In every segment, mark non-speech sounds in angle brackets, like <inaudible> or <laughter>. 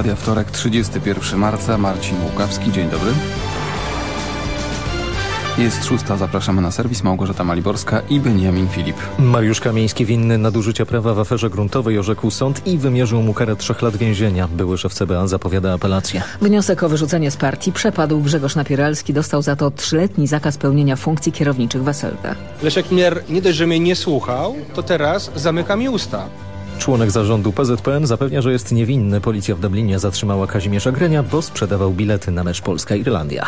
Radia Wtorek, 31 marca, Marcin Łukawski, dzień dobry. Jest szósta, zapraszamy na serwis Małgorzata Maliborska i Beniamin Filip. Mariusz Kamiński winny nadużycia prawa w aferze gruntowej orzekł sąd i wymierzył mu karę trzech lat więzienia. Były szef CBA zapowiada apelację. Wniosek o wyrzucenie z partii przepadł. Grzegorz Napieralski dostał za to trzyletni zakaz pełnienia funkcji kierowniczych w SLD. Leszek Miller nie dość, że mnie nie słuchał, to teraz zamyka mi usta. Członek zarządu PZPN zapewnia, że jest niewinny. Policja w Dublinie zatrzymała Kazimierza Grenia, bo sprzedawał bilety na mecz Polska-Irlandia.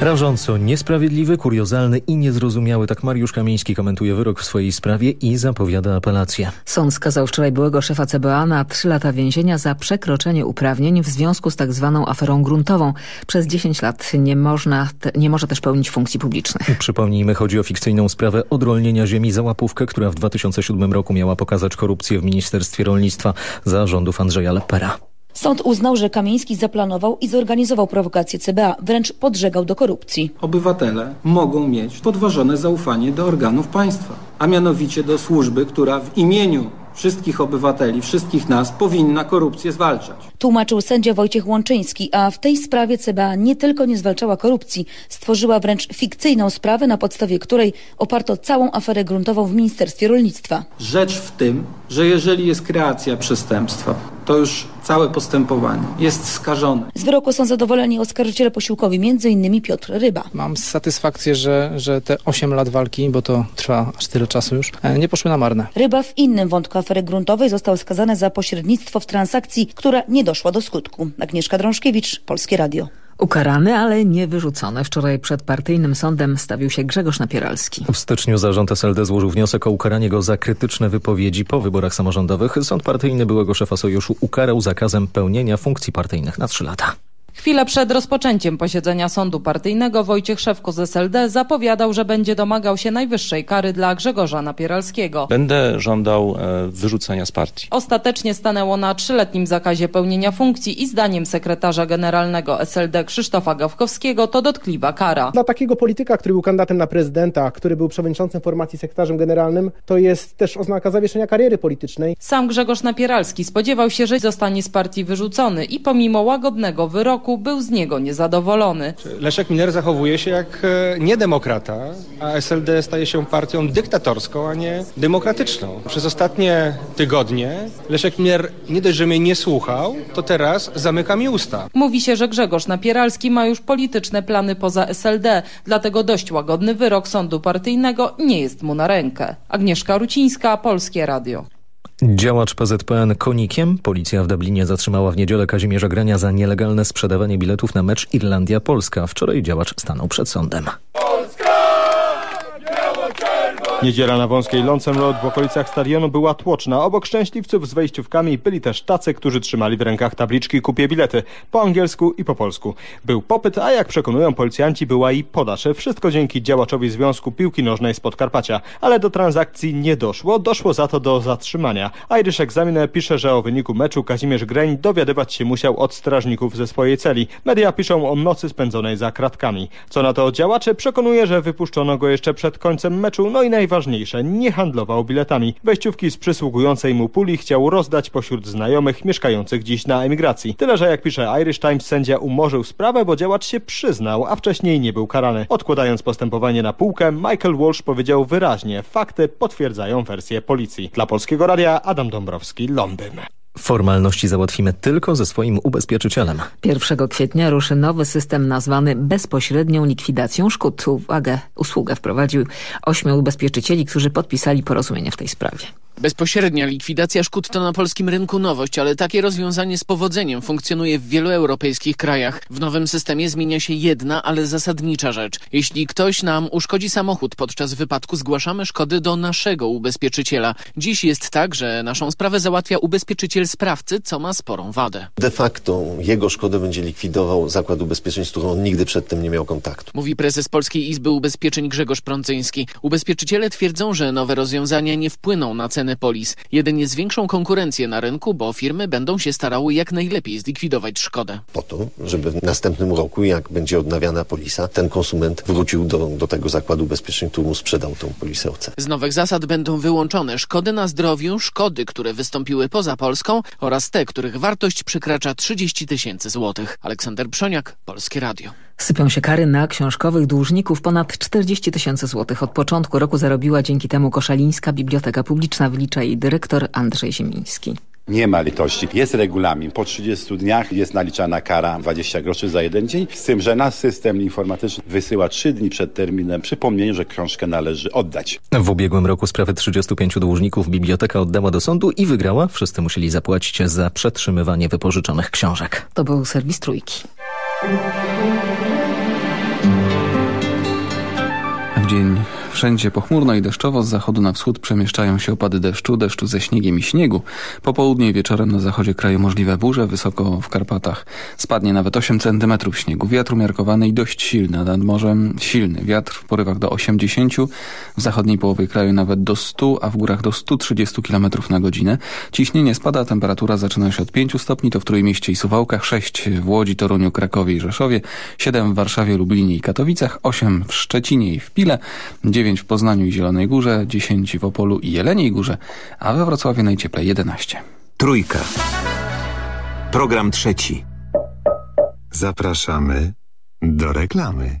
Rażąco niesprawiedliwy, kuriozalny i niezrozumiały. Tak Mariusz Kamiński komentuje wyrok w swojej sprawie i zapowiada apelację. Sąd skazał wczoraj byłego szefa CBA na trzy lata więzienia za przekroczenie uprawnień w związku z tak zwaną aferą gruntową. Przez 10 lat nie, można, te, nie może też pełnić funkcji publicznych. Przypomnijmy, chodzi o fikcyjną sprawę odrolnienia ziemi za łapówkę, która w 2007 roku miała pokazać korupcję w Ministerstwie Rolnictwa za rządów Andrzeja Lepera. Sąd uznał, że Kamiński zaplanował i zorganizował prowokację CBA, wręcz podżegał do korupcji. Obywatele mogą mieć podważone zaufanie do organów państwa, a mianowicie do służby, która w imieniu wszystkich obywateli, wszystkich nas powinna korupcję zwalczać. Tłumaczył sędzia Wojciech Łączyński, a w tej sprawie CBA nie tylko nie zwalczała korupcji, stworzyła wręcz fikcyjną sprawę, na podstawie której oparto całą aferę gruntową w Ministerstwie Rolnictwa. Rzecz w tym, że jeżeli jest kreacja przestępstwa, to już całe postępowanie jest skażone. Z wyroku są zadowoleni oskarżyciele posiłkowi, m.in. Piotr Ryba. Mam satysfakcję, że, że te 8 lat walki, bo to trwa aż tyle czasu już, nie poszły na marne. Ryba w innym wątku afery gruntowej został skazany za pośrednictwo w transakcji, która nie doszła do skutku. Agnieszka Drążkiewicz, Polskie Radio. Ukarany, ale nie wyrzucony. Wczoraj przed partyjnym sądem stawił się Grzegorz Napieralski. W styczniu zarząd SLD złożył wniosek o ukaranie go za krytyczne wypowiedzi po wyborach samorządowych. Sąd partyjny byłego szefa sojuszu ukarał zakazem pełnienia funkcji partyjnych na trzy lata. Chwilę przed rozpoczęciem posiedzenia sądu partyjnego Wojciech Szewko z SLD zapowiadał, że będzie domagał się najwyższej kary dla Grzegorza Napieralskiego. Będę żądał e, wyrzucenia z partii. Ostatecznie stanęło na trzyletnim zakazie pełnienia funkcji i zdaniem sekretarza generalnego SLD Krzysztofa Gawkowskiego to dotkliwa kara. Dla takiego polityka, który był kandydatem na prezydenta, który był przewodniczącym formacji sekretarzem generalnym, to jest też oznaka zawieszenia kariery politycznej. Sam Grzegorz Napieralski spodziewał się, że zostanie z partii wyrzucony i pomimo łagodnego wyroku był z niego niezadowolony. Leszek Miller zachowuje się jak e, niedemokrata, a SLD staje się partią dyktatorską, a nie demokratyczną. Przez ostatnie tygodnie Leszek Miller nie dość, że mnie nie słuchał, to teraz zamyka mi usta. Mówi się, że Grzegorz Napieralski ma już polityczne plany poza SLD, dlatego dość łagodny wyrok sądu partyjnego nie jest mu na rękę. Agnieszka Rucińska, Polskie Radio. Działacz PZPN konikiem. Policja w Dublinie zatrzymała w niedzielę Kazimierza Grania za nielegalne sprzedawanie biletów na mecz Irlandia-Polska. Wczoraj działacz stanął przed sądem. Niedziela na wąskiej Loncem Road w okolicach stadionu była tłoczna. Obok szczęśliwców z wejściówkami byli też tacy, którzy trzymali w rękach tabliczki kupie bilety po angielsku i po polsku. Był popyt, a jak przekonują policjanci była i podaż. Wszystko dzięki działaczowi Związku Piłki Nożnej z Podkarpacia. Ale do transakcji nie doszło, doszło za to do zatrzymania. Irish Examiner pisze, że o wyniku meczu Kazimierz Greń dowiadywać się musiał od strażników ze swojej celi. Media piszą o nocy spędzonej za kratkami. Co na to działacze przekonuje, że wypuszczono go jeszcze przed końcem meczu, no i najważniejsze, nie handlował biletami. Wejściówki z przysługującej mu puli chciał rozdać pośród znajomych mieszkających dziś na emigracji. Tyle, że jak pisze Irish Times, sędzia umorzył sprawę, bo działacz się przyznał, a wcześniej nie był karany. Odkładając postępowanie na półkę, Michael Walsh powiedział wyraźnie, fakty potwierdzają wersję policji. Dla Polskiego Radia Adam Dąbrowski, Londyn. Formalności załatwimy tylko ze swoim ubezpieczycielem. 1 kwietnia ruszy nowy system nazwany bezpośrednią likwidacją szkód. Uwagę, usługę wprowadził ośmiu ubezpieczycieli, którzy podpisali porozumienie w tej sprawie. Bezpośrednia likwidacja szkód to na polskim rynku nowość, ale takie rozwiązanie z powodzeniem funkcjonuje w wielu europejskich krajach. W nowym systemie zmienia się jedna, ale zasadnicza rzecz. Jeśli ktoś nam uszkodzi samochód podczas wypadku, zgłaszamy szkody do naszego ubezpieczyciela. Dziś jest tak, że naszą sprawę załatwia ubezpieczyciel sprawcy, co ma sporą wadę. De facto jego szkodę będzie likwidował Zakład Ubezpieczeń, z którą on nigdy przedtem nie miał kontaktu. Mówi prezes Polskiej Izby Ubezpieczeń Grzegorz Prącyński. Ubezpieczyciele twierdzą, że nowe rozwiązania nie wpłyną na ceny Cinepolis. Jedynie zwiększą konkurencję na rynku, bo firmy będą się starały jak najlepiej zlikwidować szkodę. Po to, żeby w następnym roku, jak będzie odnawiana polisa, ten konsument wrócił do, do tego zakładu ubezpieczeń, który mu sprzedał tą polisę OC. Z nowych zasad będą wyłączone szkody na zdrowiu, szkody, które wystąpiły poza Polską oraz te, których wartość przekracza 30 tysięcy złotych. Aleksander Przoniak, Polskie Radio. Sypią się kary na książkowych dłużników. Ponad 40 tysięcy złotych od początku roku zarobiła dzięki temu Koszalińska Biblioteka Publiczna, wlicza jej dyrektor Andrzej Ziemiński. Nie ma litości. Jest regulamin. Po 30 dniach jest naliczana kara 20 groszy za jeden dzień. Z tym, że nasz system informatyczny wysyła 3 dni przed terminem przypomnienie, że książkę należy oddać. W ubiegłym roku sprawy 35 dłużników biblioteka oddała do sądu i wygrała. Wszyscy musieli zapłacić za przetrzymywanie wypożyczonych książek. To był serwis Trójki. W dzień wszędzie pochmurno i deszczowo, z zachodu na wschód przemieszczają się opady deszczu, deszczu ze śniegiem i śniegu. Po południu i wieczorem na zachodzie kraju możliwe burze, wysoko w Karpatach spadnie nawet 8 cm śniegu. Wiatr umiarkowany i dość silny, nad morzem silny wiatr w porywach do 80, w zachodniej połowie kraju nawet do 100, a w górach do 130 km na godzinę. Ciśnienie spada, temperatura zaczyna się od 5 stopni, to w Trójmieście i Suwałkach, 6 w Łodzi, Toruniu, Krakowie i Rzeszowie, 7 w Warszawie, Lublinie i Katowicach, 8 w Szczecinie i w Pile, 9 w Poznaniu i Zielonej Górze, 10 w Opolu i Jeleniej Górze, a we Wrocławiu najcieplej 11. Trójka. Program trzeci. Zapraszamy do reklamy.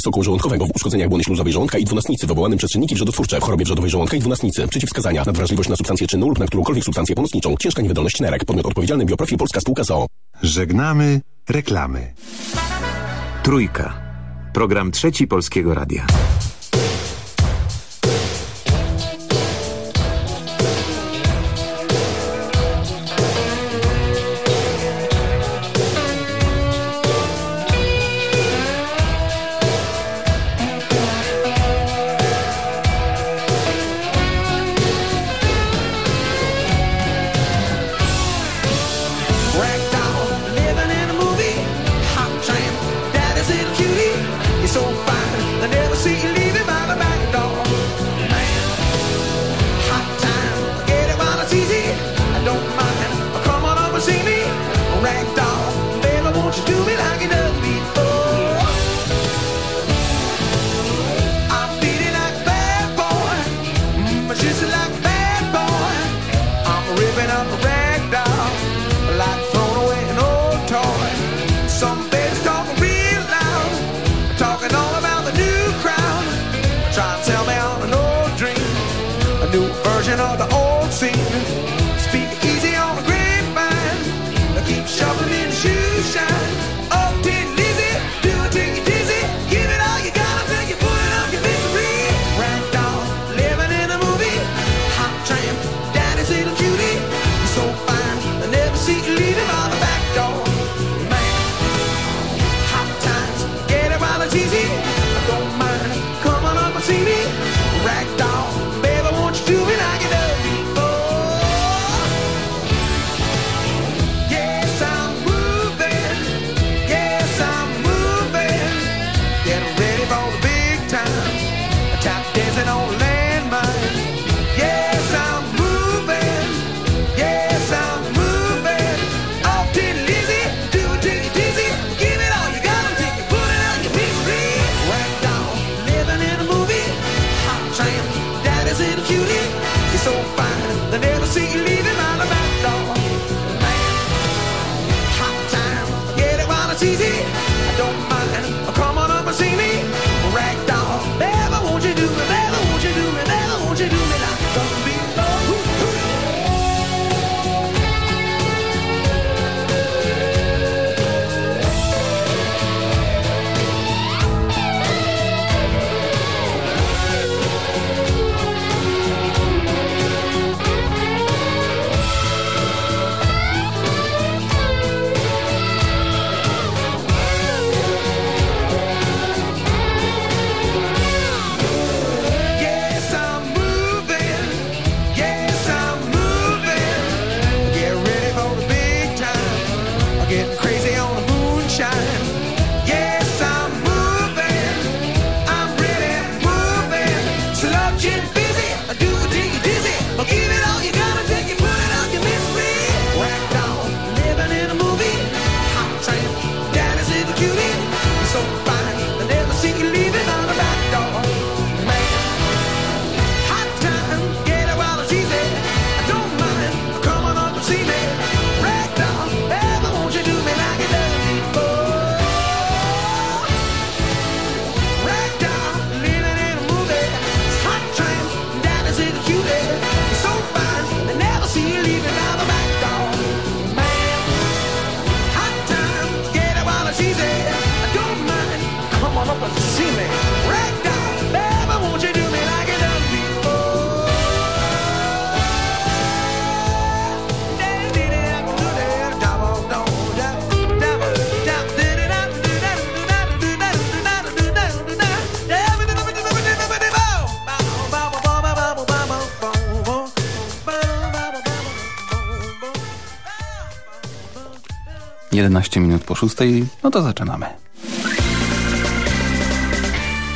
soku żołądkowego, w uszkodzeniach błony śluzowej żołądka i dwunastnicy, wywołanym przez czynniki wrzodotwórcze, w chorobie wrzodowej żołądka i dwunastnicy. Przeciwwskazania, nadwrażliwość na substancję czynną lub na którąkolwiek substancję pomocniczą, ciężka niewydolność nerek, podmiot odpowiedzialny Bioprofil Polska Spółka ZOO. Żegnamy reklamy. Trójka. Program trzeci Polskiego Radia. 11 minut po szóstej, no to zaczynamy.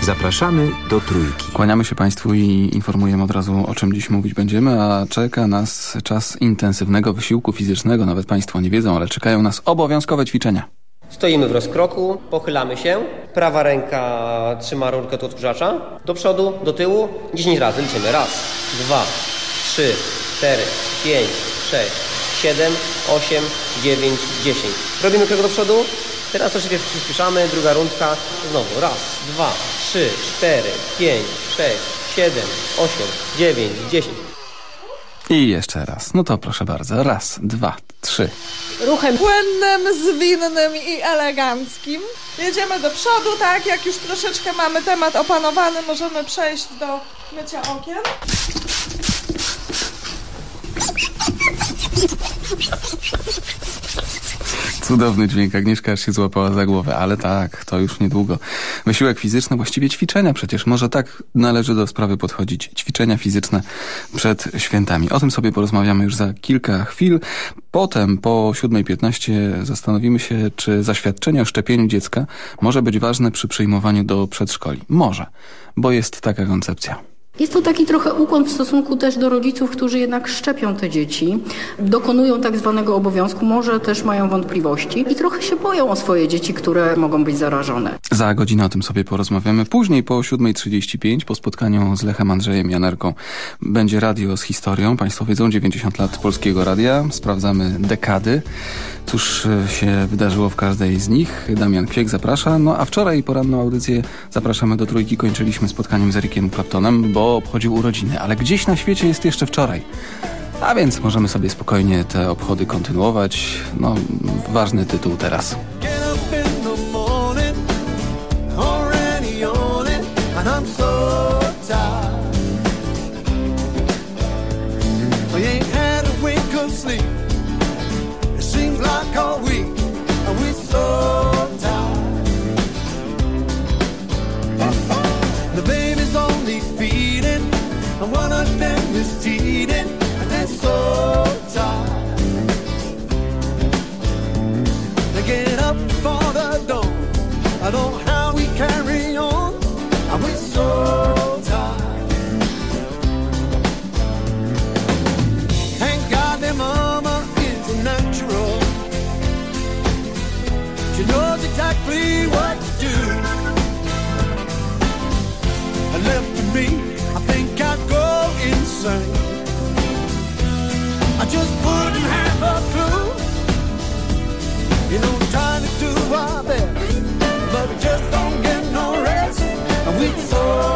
Zapraszamy do Trójki. Kłaniamy się Państwu i informujemy od razu, o czym dziś mówić będziemy, a czeka nas czas intensywnego wysiłku fizycznego. Nawet Państwo nie wiedzą, ale czekają nas obowiązkowe ćwiczenia. Stoimy w rozkroku, pochylamy się, prawa ręka trzyma rurkę od odkurzacza, do przodu, do tyłu, 10 razy liczymy. Raz, dwa, trzy, cztery, pięć, sześć, siedem, osiem, dziewięć, dziesięć. Robimy krok do przodu, teraz troszeczkę przyspieszamy, druga rundka, znowu raz, dwa, trzy, cztery, pięć, sześć, siedem, osiem, dziewięć, dziesięć. I jeszcze raz. No to proszę bardzo. Raz, dwa, trzy. Ruchem płynnym, zwinnym i eleganckim. Jedziemy do przodu, tak? Jak już troszeczkę mamy temat opanowany, możemy przejść do mycia okien. Cudowny dźwięk. Agnieszka aż się złapała za głowę, ale tak, to już niedługo. Wysiłek fizyczny, właściwie ćwiczenia przecież. Może tak należy do sprawy podchodzić. Ćwiczenia fizyczne przed świętami. O tym sobie porozmawiamy już za kilka chwil. Potem po 7.15 zastanowimy się, czy zaświadczenie o szczepieniu dziecka może być ważne przy przyjmowaniu do przedszkoli. Może, bo jest taka koncepcja. Jest to taki trochę ukłon w stosunku też do rodziców, którzy jednak szczepią te dzieci, dokonują tak zwanego obowiązku, może też mają wątpliwości i trochę się boją o swoje dzieci, które mogą być zarażone. Za godzinę o tym sobie porozmawiamy. Później po 7.35 po spotkaniu z Lechem Andrzejem Janerką będzie radio z historią. Państwo wiedzą 90 lat Polskiego Radia. Sprawdzamy dekady. Cóż się wydarzyło w każdej z nich? Damian Kwiek zaprasza. No a wczoraj poranną audycję zapraszamy do Trójki. Kończyliśmy spotkaniem z Erikiem Claptonem, bo obchodził urodziny, ale gdzieś na świecie jest jeszcze wczoraj. A więc możemy sobie spokojnie te obchody kontynuować. No, ważny tytuł teraz. Insane. I just wouldn't have a clue. You know, trying to do our best, but we just don't get no rest, and we so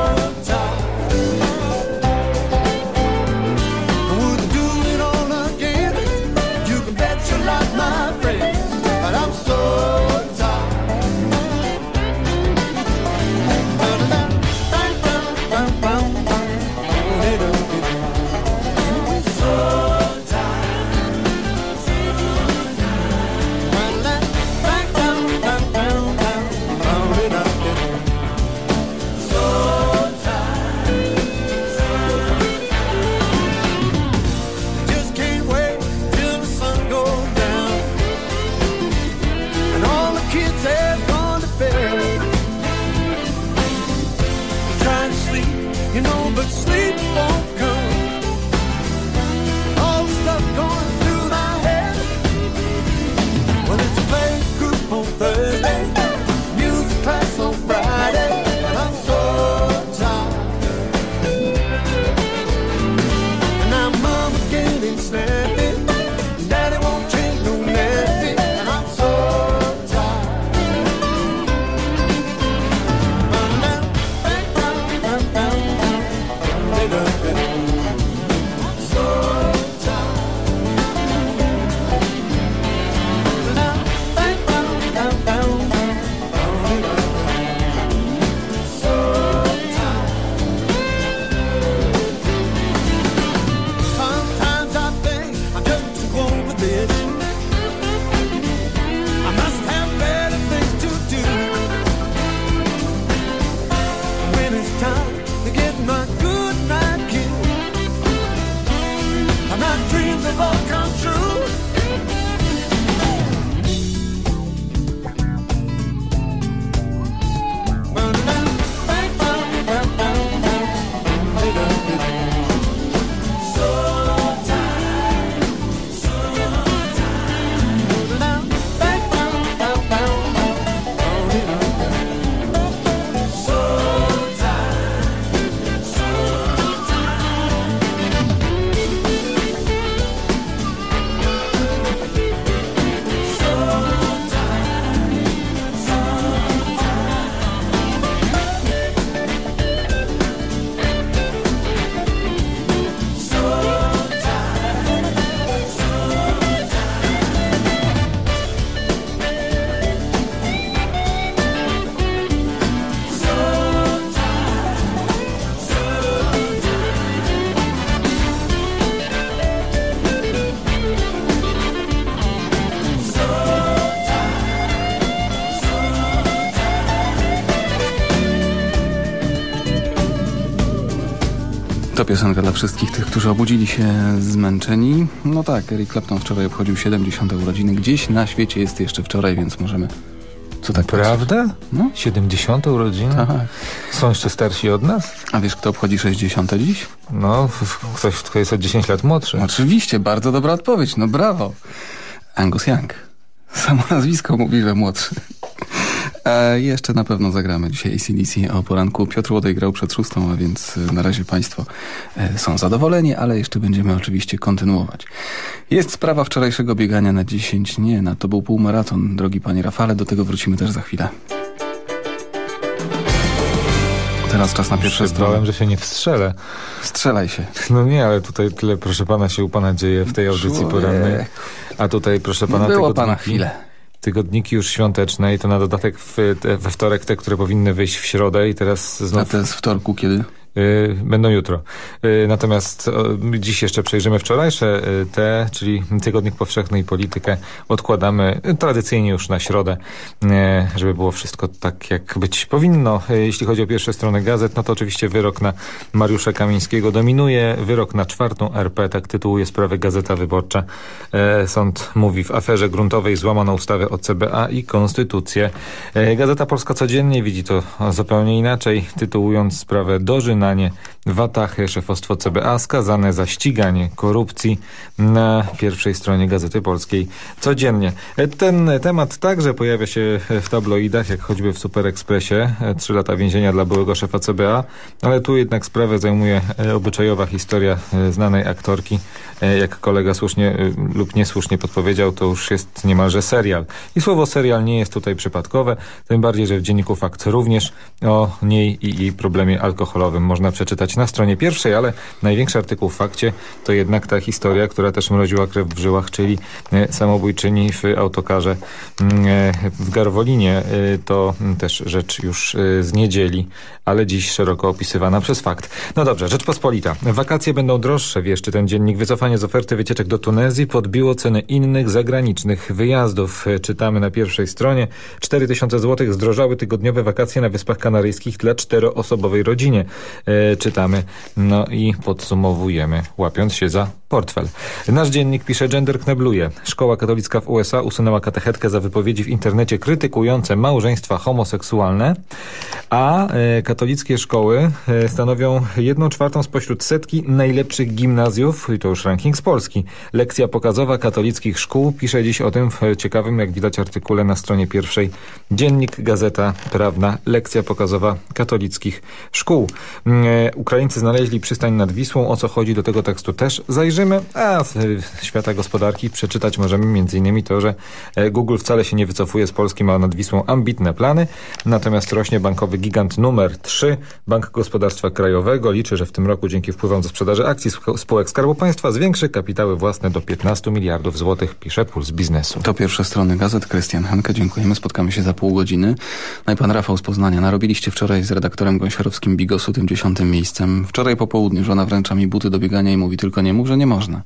piosenka dla wszystkich tych, którzy obudzili się zmęczeni. No tak, Eric Clapton wczoraj obchodził 70. urodziny. Gdzieś na świecie jest jeszcze wczoraj, więc możemy... Co tak Prawda? No. 70. urodziny? Tak. Są jeszcze starsi od nas? A wiesz, kto obchodzi 60. dziś? No, ktoś, kto jest o 10 lat młodszy. Oczywiście, bardzo dobra odpowiedź, no brawo. Angus Young. Samo nazwisko mówi, że młodszy. E, jeszcze na pewno zagramy dzisiaj ACDC o poranku. Piotr Łodej grał przed szóstą, a więc e, na razie Państwo e, są zadowoleni, ale jeszcze będziemy oczywiście kontynuować. Jest sprawa wczorajszego biegania na 10. Nie, na to był półmaraton, drogi Panie Rafale, do tego wrócimy też za chwilę. Teraz czas na pierwsze Bałem, że się nie wstrzelę. Strzelaj się. No nie, ale tutaj tyle, proszę pana, się u pana dzieje w tej audycji Człowiek. porannej. A tutaj, proszę pana, Nie było tygodniki, pana chwilę. Tygodniki już świąteczne i to na dodatek w, we wtorek te, które powinny wyjść w środę i teraz A znów... to jest wtorku kiedy? Y, Będą jutro. Y, Natomiast dziś jeszcze przejrzymy wczorajsze y, te, czyli Tygodnik Powszechny i Politykę odkładamy tradycyjnie już na środę, żeby było wszystko tak, jak być powinno. Jeśli chodzi o pierwsze strony gazet, no to oczywiście wyrok na Mariusza Kamińskiego dominuje. Wyrok na czwartą RP, tak tytułuje sprawę Gazeta Wyborcza. Sąd mówi w aferze gruntowej złamano ustawę o CBA i konstytucję. Gazeta Polska codziennie widzi to zupełnie inaczej, tytułując sprawę 상황에 Watachy, szefostwo CBA skazane za ściganie korupcji na pierwszej stronie Gazety Polskiej codziennie. Ten temat także pojawia się w tabloidach, jak choćby w Super Expressie. E, Trzy lata więzienia dla byłego szefa CBA, ale tu jednak sprawę zajmuje e, obyczajowa historia e, znanej aktorki. E, Jak kolega słusznie lub niesłusznie podpowiedział, to już jest niemalże serial. I słowo serial nie jest tutaj przypadkowe, tym bardziej, że w Dzienniku Fakt również o niej i jej problemie alkoholowym można przeczytać na stronie pierwszej, ale największy artykuł w Fakcie to jednak ta historia, która też mroziła krew w żyłach, czyli e, samobójczyni w autokarze mm, e, w Garwolinie. E, To też rzecz już z niedzieli, ale dziś szeroko opisywana przez Fakt. No dobrze, Rzeczpospolita. Wakacje będą droższe, wieszczy ten dziennik. Wycofanie z oferty wycieczek do Tunezji podbiło ceny innych zagranicznych wyjazdów. Czytamy na pierwszej stronie. 4000 zł zdrożały tygodniowe wakacje na Wyspach Kanaryjskich dla czteroosobowej rodzinie. E, czytamy, no i podsumowujemy, łapiąc się za portfel. Nasz dziennik pisze, gender knebluje. Szkoła katolicka w USA usunęła katechetkę za wypowiedzi w internecie krytykujące małżeństwa homoseksualne, a e, katolickie szkoły e, stanowią jedną czwartą spośród setki najlepszych gimnazjów, i to już ranking z Polski. Lekcja pokazowa katolickich szkół pisze dziś o tym w ciekawym, jak widać, artykule na stronie pierwszej. Dziennik, Gazeta Prawna, lekcja pokazowa katolickich szkół. Mm, e, Ukraińcy znaleźli przystań nad Wisłą. O co chodzi do tego tekstu też zajrzymy. A z świata gospodarki przeczytać możemy m.in. to, że e, Google wcale się nie wycofuje z Polski, ma nad Wisłą ambitne plany. Natomiast rośnie bankowy gigant numer 3, Bank Gospodarstwa Krajowego. Liczy, że w tym roku dzięki wpływom ze sprzedaży akcji spół- spółek Skarbu Państwa zwiększy kapitały własne do 15 miliardów złotych, pisze Puls Biznesu. To pierwsze strony gazet. Krystian Hanke, dziękujemy. Spotkamy się za pół godziny. No i pan Rafał z Poznania. Narobiliście wczoraj z redaktorem Gąsiorowskim Bigosu tym dziesiątym miejscem. Wczoraj po południu żona wręcza mi buty do biegania i mówi tylko nie mów, że nie można.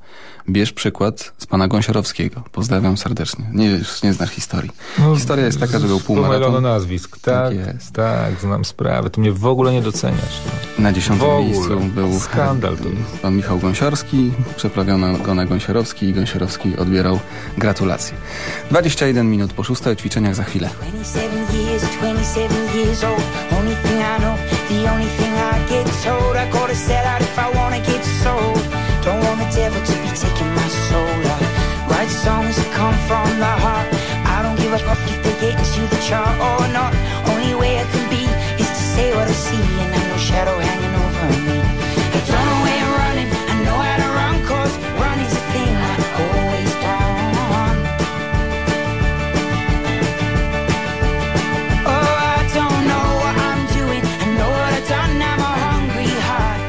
Bierz przykład z pana Gąsiorowskiego. Pozdrawiam serdecznie. Nie wiesz, nie znasz historii. Historia jest taka, że był półmaraton. nazwisk. Tak, jest. tak, znam sprawę. Tu mnie w ogóle nie doceniasz. No. Na dziesiątym miejscu był Skandal to pan Michał Gąsiorski. Przeprawiono go na Gąsiorowski i Gąsiorowski odbierał gratulacje. 21 minut po szóstej o ćwiczeniach za chwilę. 27 years, 27 years old. Only thing I know, the only thing I get told. I gotta sell out if I wanna get sold. Don't want the devil to be taking my soul. Write songs that come from the heart. I don't give a fuck if they get into the chart or not. Only way I can say what I see, and I know shadow hanging over me. I don't know where I'm running, I know how to run, cause running's a thing I always done. Oh, I don't know what I'm doing. I know what I've. I'm hungry heart.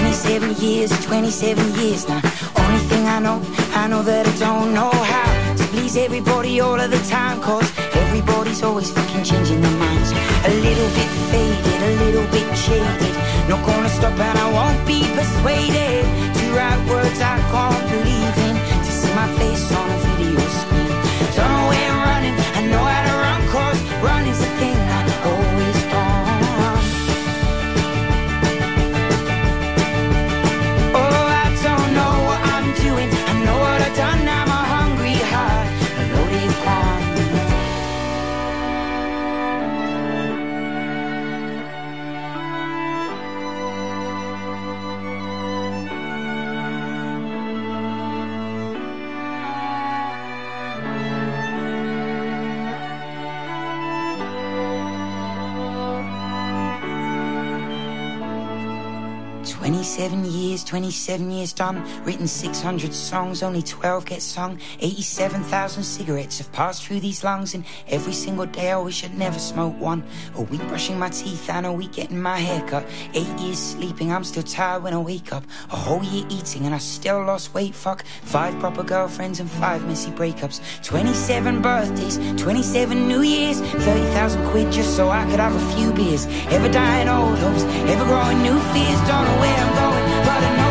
27 years, 27 years now. Only thing I know, I know that I don't know how to please everybody all of the time. Cause everybody's always fucking changing their minds. A little bit faded, a little bit jaded. Not gonna stop and I won't be persuaded to write words I can't believe in. To see my face on a video screen. Don't know where I'm running, I know how to run cause Running's the thing древній 27 years done, written 600 songs, only 12 get sung. 87,000 cigarettes have passed through these lungs, and every single day I wish I'd never smoked one. A week brushing my teeth and a week getting my hair cut. Eight years sleeping, I'm still tired when I wake up. A whole year eating and I still lost weight, fuck. Five proper girlfriends and five messy breakups. 27 birthdays, 27 New Years, 30,000 quid just so I could have a few beers. Ever dying old hopes, ever growing new fears, don't know where I'm going but I know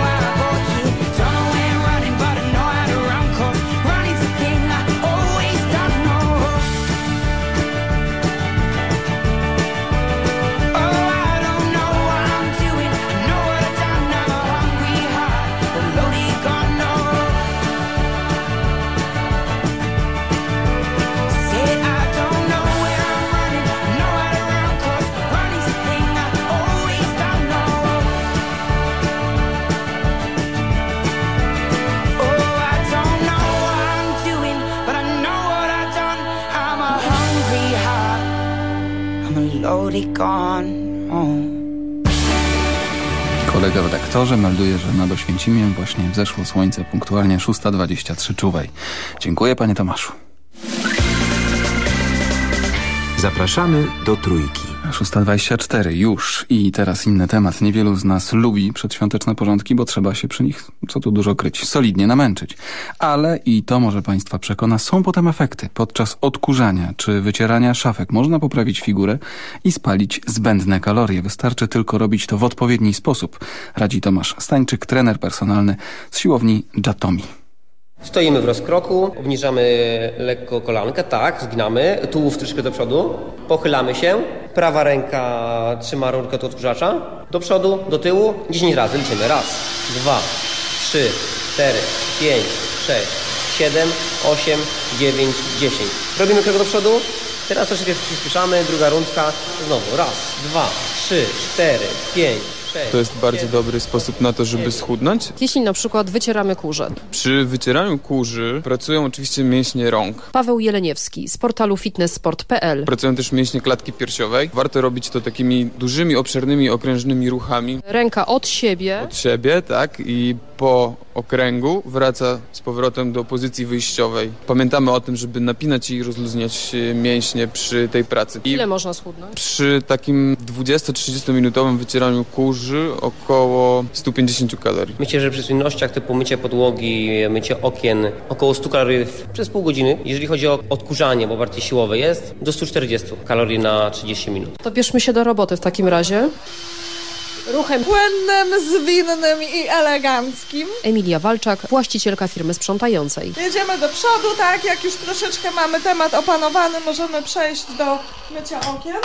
Kolega w redaktorze melduje, że nad Oświęcimiem właśnie wzeszło słońce punktualnie 6.23 czuwej. Dziękuję panie Tomaszu. Zapraszamy do Trójki. 6.24 już i teraz inny temat. Niewielu z nas lubi przedświąteczne porządki, bo trzeba się przy nich, co tu dużo kryć, solidnie namęczyć. Ale, i to może Państwa przekona, są potem efekty. Podczas odkurzania czy wycierania szafek można poprawić figurę i spalić zbędne kalorie. Wystarczy tylko robić to w odpowiedni sposób. Radzi Tomasz Stańczyk, trener personalny z siłowni Jatomi. Stoimy w rozkroku, obniżamy lekko kolankę, tak, zginamy, tułów troszkę do przodu, pochylamy się, prawa ręka trzyma rurkę od odkurzacza, do przodu, do tyłu, 10 razy liczymy, raz, dwa, trzy, cztery, pięć, sześć, siedem, osiem, dziewięć, dziesięć. Robimy krok do przodu, teraz troszeczkę przyspieszamy, druga rundka, znowu, raz, dwa, trzy, cztery, pięć, To jest bardzo dobry sposób na to, żeby schudnąć. Jeśli na przykład wycieramy kurze. Przy wycieraniu kurzy pracują oczywiście mięśnie rąk. Paweł Jeleniewski z portalu fitnessport.pl Pracują też mięśnie klatki piersiowej. Warto robić to takimi dużymi, obszernymi, okrężnymi ruchami Ręka od siebie. od siebie, tak? I po okręgu wraca z powrotem do pozycji wyjściowej. Pamiętamy o tym, żeby napinać i rozluźniać e, mięśnie przy tej pracy. I Ile można schudnąć? przy takim 20-30 minutowym wycieraniu kurzy około 150 kalorii. Myślę, że przy czynnościach typu mycie podłogi, mycie okien, około 100 kalorii przez pół godziny. Jeżeli chodzi o odkurzanie, bo bardziej siłowe jest, do 140 kalorii na 30 minut. To bierzmy się do roboty w takim razie. Ruchem Płynnym, zwinnym i eleganckim. Emilia Walczak, właścicielka firmy sprzątającej. Jedziemy do przodu, tak, jak już troszeczkę mamy temat opanowany, możemy przejść do mycia okien.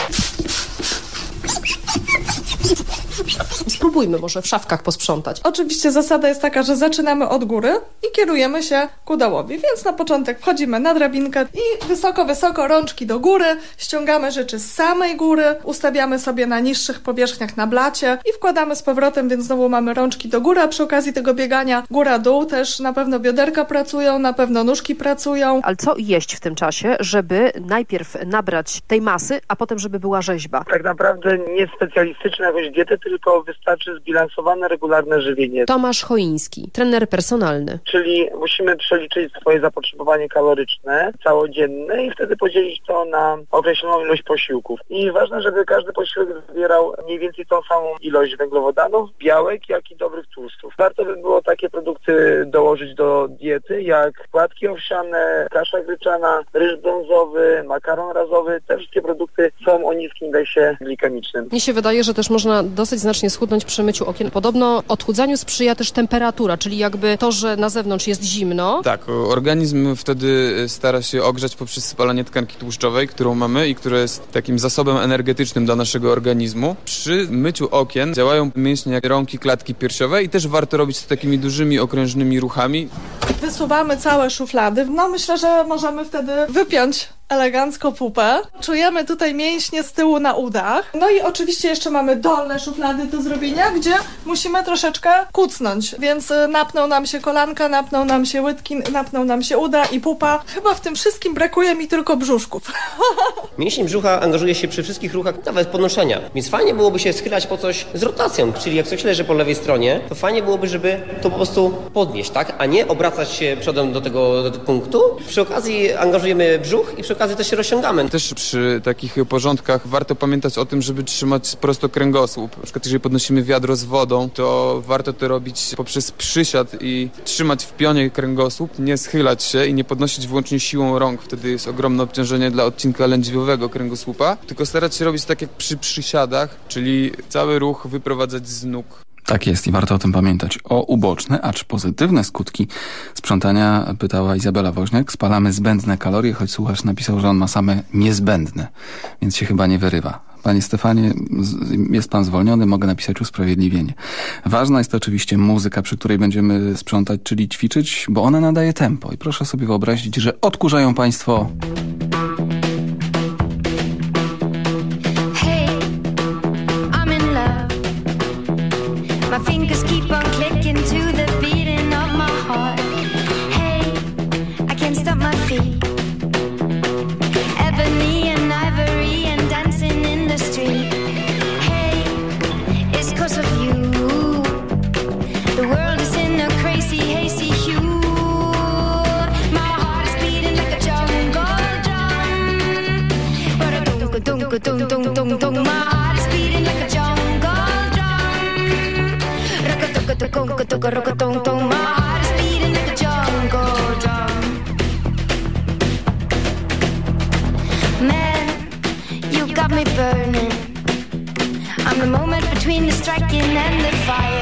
Spróbujmy może w szafkach posprzątać. Oczywiście zasada jest taka, że zaczynamy od góry i kierujemy się ku dołowi, więc na początek wchodzimy na drabinkę i wysoko, wysoko rączki do góry, ściągamy rzeczy z samej góry, ustawiamy sobie na niższych powierzchniach na blacie i wkładamy z powrotem, więc znowu mamy rączki do góry, a przy okazji tego biegania góra-dół też na pewno bioderka pracują, na pewno nóżki pracują. Ale co jeść w tym czasie, żeby najpierw nabrać tej masy, a potem żeby była rzeźba? Tak naprawdę nie specjalistyczne jakąś dietę, tylko wystarczy zbilansowane, regularne żywienie. Tomasz Choiński, trener personalny. Czyli musimy przeliczyć swoje zapotrzebowanie kaloryczne całodzienne i wtedy podzielić to na określoną ilość posiłków. I ważne, żeby każdy posiłek zawierał mniej więcej tą samą ilość węglowodanów, białek, jak i dobrych tłustów. Warto by było takie produkty dołożyć do diety, jak płatki owsiane, kasza gryczana, ryż brązowy, makaron razowy. Te wszystkie produkty są o niskim indeksie glikemicznym. Mnie się wydaje, że też można dosyć znacznie schudnąć przy myciu okien. Podobno odchudzaniu sprzyja też temperatura, czyli jakby to, że na zewnątrz jest zimno. Tak, organizm wtedy stara się ogrzać poprzez spalanie tkanki tłuszczowej, którą mamy i która jest takim zasobem energetycznym dla naszego organizmu. Przy myciu okien działają mięśnie jak rąki klatki piersiowej i też warto robić to takimi dużymi, okrężnymi ruchami. Wysuwamy całe szuflady. No myślę, że możemy wtedy wypiąć elegancko pupę. Czujemy tutaj mięśnie z tyłu na udach. No i oczywiście jeszcze mamy dolne szuflady do zrobienia, gdzie musimy troszeczkę kucnąć. Więc y, napną nam się kolanka, napną nam się łydki, napną nam się uda i pupa. Chyba w tym wszystkim brakuje mi tylko brzuszków. <laughs> Mięsień brzucha angażuje się przy wszystkich ruchach, nawet podnoszenia. Więc fajnie byłoby się schylać po coś z rotacją, czyli jak coś leży po lewej stronie, to fajnie byłoby, żeby to po prostu podnieść, tak? A nie obracać się przodem do tego, do tego punktu. Przy okazji angażujemy brzuch i przy okazji też się rozciągamy. Też przy takich porządkach warto pamiętać o tym, żeby trzymać prosto kręgosłup. Na przykład jeżeli podnosimy wiadro z wodą, to warto to robić poprzez przysiad i trzymać w pionie kręgosłup, nie schylać się i nie podnosić wyłącznie siłą rąk. Wtedy jest ogromne obciążenie dla odcinka lędźwiowego kręgosłupa. Tylko starać się robić tak jak przy przysiadach, czyli cały ruch wyprowadzać z nóg. Tak jest i warto o tym pamiętać. O uboczne, acz pozytywne skutki sprzątania pytała Izabela Woźniak. Spalamy zbędne kalorie, choć słuchacz napisał, że on ma same niezbędne, więc się chyba nie wyrywa. Panie Stefanie, jest pan zwolniony, mogę napisać usprawiedliwienie. Ważna jest oczywiście muzyka, przy której będziemy sprzątać, czyli ćwiczyć, bo ona nadaje tempo. I proszę sobie wyobrazić, że odkurzają państwo... Rock-a-tunk-a-tunk-a-tunk, rock-a-tunk-tunk. My heart is beating like a jungle drum. Man, you got me burning. I'm the moment between the striking and the fire.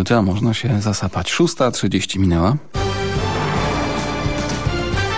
minuty, a można się zasapać. Szósta, trzydzieści minęła.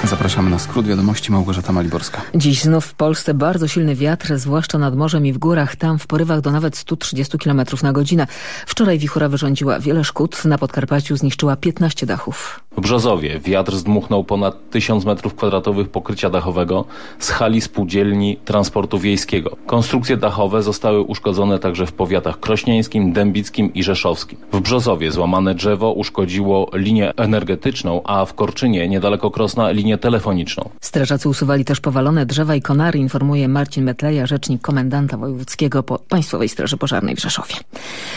Zapraszamy na skrót wiadomości Małgorzata Maliborska. Dziś znów w Polsce bardzo silny wiatr, zwłaszcza nad morzem i w górach, tam w porywach do nawet 130 km na godzinę. Wczoraj wichura wyrządziła wiele szkód, na Podkarpaciu zniszczyła 15 dachów. W Brzozowie wiatr zdmuchnął ponad 1000 metrów kwadratowych pokrycia dachowego z hali spółdzielni transportu wiejskiego. Konstrukcje dachowe zostały uszkodzone także w powiatach krośnieńskim, dębickim i rzeszowskim. W Brzozowie złamane drzewo uszkodziło linię energetyczną, a w Korczynie niedaleko Krosna linię telefoniczną. Strażacy usuwali też powalone drzewa i konary, informuje Marcin Metleja, rzecznik komendanta wojewódzkiego po Państwowej Straży Pożarnej w Rzeszowie.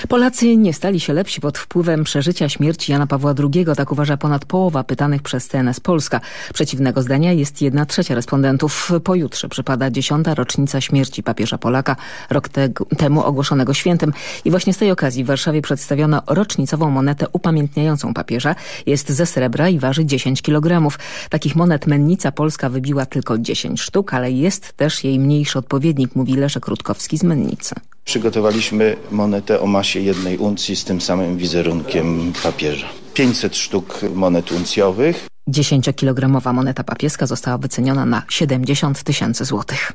Polacy nie stali się lepsi pod wpływem przeżycia śmierci Jana Pawła II, tak uważa ponad połowa pytanych przez CNS Polska. Przeciwnego zdania jest jedna trzecia respondentów. Pojutrze przypada dziesiąta rocznica śmierci papieża Polaka, rok te temu ogłoszonego świętem. I właśnie z tej okazji w Warszawie przedstawiono rocznicową monetę upamiętniającą papieża. Jest ze srebra i waży 10 kg. Takich monet Mennica Polska wybiła tylko 10 sztuk, ale jest też jej mniejszy odpowiednik, mówi Leszek Rutkowski z Mennicy. Przygotowaliśmy monetę o masie jednej uncji z tym samym wizerunkiem papieża. 500 sztuk monet uncjowych. 10-kilogramowa moneta papieska została wyceniona na 70 tysięcy złotych.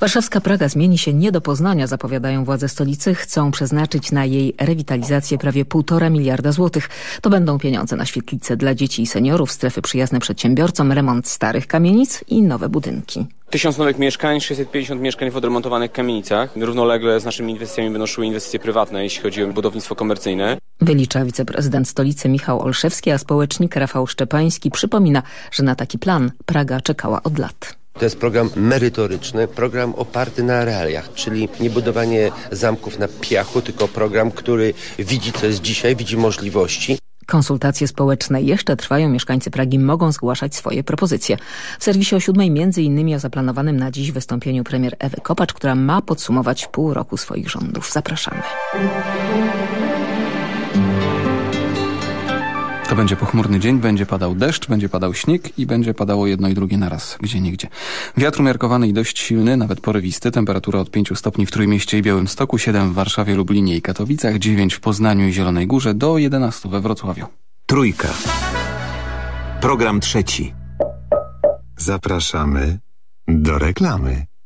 Warszawska Praga zmieni się nie do poznania, zapowiadają władze stolicy. Chcą przeznaczyć na jej rewitalizację prawie 1,5 miliarda złotych. To będą pieniądze na świetlice dla dzieci i seniorów, strefy przyjazne przedsiębiorcom, remont starych kamienic i nowe budynki. Tysiąc nowych mieszkań, 650 mieszkań w odremontowanych kamienicach. Równolegle z naszymi inwestycjami będą szły inwestycje prywatne, jeśli chodzi o budownictwo komercyjne. Wylicza wiceprezydent stolicy Michał Olszewski, a społecznik Rafał Szczepański przypomina, że na taki plan Praga czekała od lat. To jest program merytoryczny, program oparty na realiach, czyli nie budowanie zamków na piachu, tylko program, który widzi, co jest dzisiaj, widzi możliwości. Konsultacje społeczne jeszcze trwają. Mieszkańcy Pragi mogą zgłaszać swoje propozycje. W serwisie o siódmej między innymi o zaplanowanym na dziś wystąpieniu premier Ewy Kopacz, która ma podsumować pół roku swoich rządów. Zapraszamy. To będzie pochmurny dzień, będzie padał deszcz, będzie padał śnieg i będzie padało jedno i drugie naraz, gdzie nigdzie. Wiatr umiarkowany i dość silny, nawet porywisty. Temperatura od 5 stopni w Trójmieście i Białymstoku, 7 w Warszawie, Lublinie i Katowicach, 9 w Poznaniu i Zielonej Górze, do 11 we Wrocławiu. Trójka. Program trzeci. Zapraszamy do reklamy.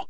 tomorrow.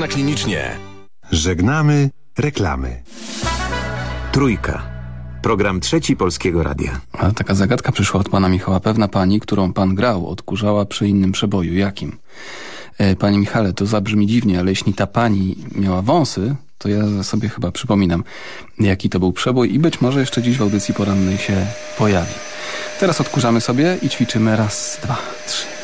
klinicznie. Żegnamy reklamy. Trójka. Program trzeci Polskiego Radia. A taka zagadka przyszła od pana Michała. Pewna pani, którą pan grał, odkurzała przy innym przeboju. Jakim? E, panie Michale, to zabrzmi dziwnie, ale jeśli ta pani miała wąsy, to ja sobie chyba przypominam, jaki to był przebój i być może jeszcze dziś w audycji porannej się pojawi. Teraz odkurzamy sobie i ćwiczymy raz, dwa, trzy.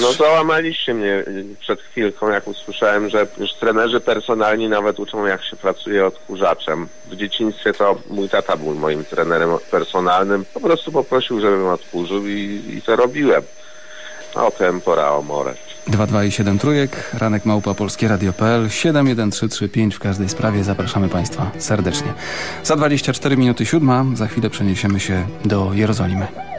No załamaliście mnie przed chwilką, jak usłyszałem, że już trenerzy personalni nawet uczą, jak się pracuje odkurzaczem. W dzieciństwie to mój tata był moim trenerem personalnym. Po prostu poprosił, żebym odkurzył i, i to robiłem. O tempora, o more. 2, i 7 trójek, ranek małpa polskie radio.pl 71335 w każdej sprawie. Zapraszamy Państwa serdecznie. Za 24 minuty siódma, za chwilę przeniesiemy się do Jerozolimy.